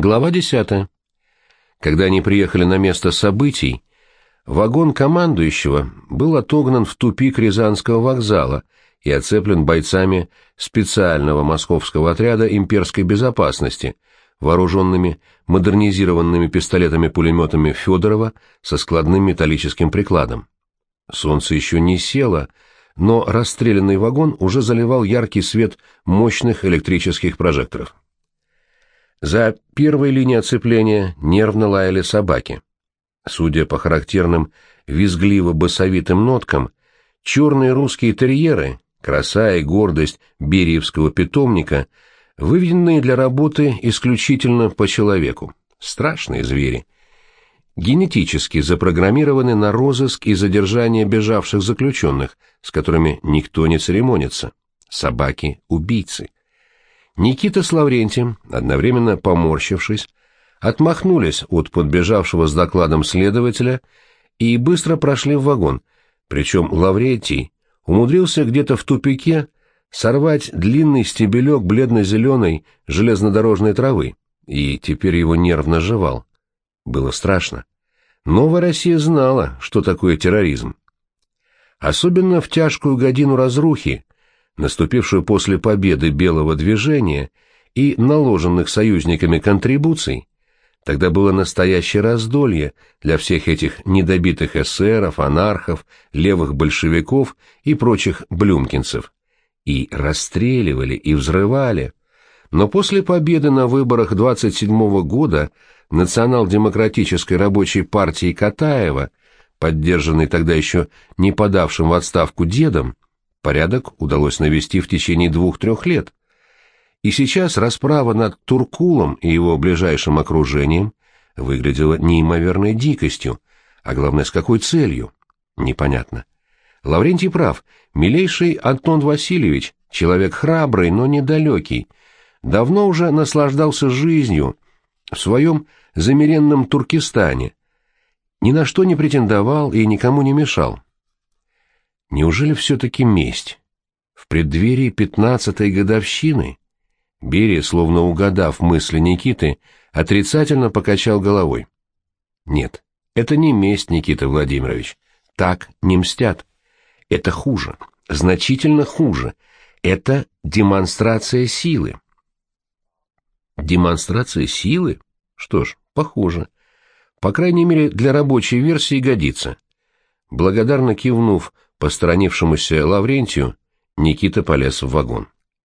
Глава 10. Когда они приехали на место событий, вагон командующего был отогнан в тупик Рязанского вокзала и оцеплен бойцами специального московского отряда имперской безопасности, вооруженными модернизированными пистолетами-пулеметами Федорова со складным металлическим прикладом. Солнце еще не село, но расстрелянный вагон уже заливал яркий свет мощных электрических прожекторов. За первой линией оцепления нервно лаяли собаки. Судя по характерным визгливо-басовитым ноткам, черные русские терьеры, краса и гордость бериевского питомника, выведенные для работы исключительно по человеку. Страшные звери. Генетически запрограммированы на розыск и задержание бежавших заключенных, с которыми никто не церемонится. Собаки-убийцы. Никита с Лаврентием, одновременно поморщившись, отмахнулись от подбежавшего с докладом следователя и быстро прошли в вагон, причем Лаврентий умудрился где-то в тупике сорвать длинный стебелек бледно-зеленой железнодорожной травы, и теперь его нервно жевал. Было страшно. Новая Россия знала, что такое терроризм. Особенно в тяжкую годину разрухи, наступившую после победы Белого движения и наложенных союзниками контрибуций, тогда было настоящее раздолье для всех этих недобитых эсеров, анархов, левых большевиков и прочих блюмкинцев. И расстреливали, и взрывали. Но после победы на выборах 27 -го года национал-демократической рабочей партии Катаева, поддержанной тогда еще не подавшим в отставку дедом, Порядок удалось навести в течение двух-трех лет. И сейчас расправа над Туркулом и его ближайшим окружением выглядела неимоверной дикостью, а главное, с какой целью? Непонятно. Лаврентий прав, милейший Антон Васильевич, человек храбрый, но недалекий, давно уже наслаждался жизнью в своем замеренном Туркестане, ни на что не претендовал и никому не мешал. Неужели все-таки месть? В преддверии пятнадцатой годовщины? Берия, словно угадав мысли Никиты, отрицательно покачал головой. Нет, это не месть, Никита Владимирович. Так не мстят. Это хуже, значительно хуже. Это демонстрация силы. Демонстрация силы? Что ж, похоже. По крайней мере, для рабочей версии годится. Благодарно кивнув посторонившемуся Лаврентию, Никита полез в вагон.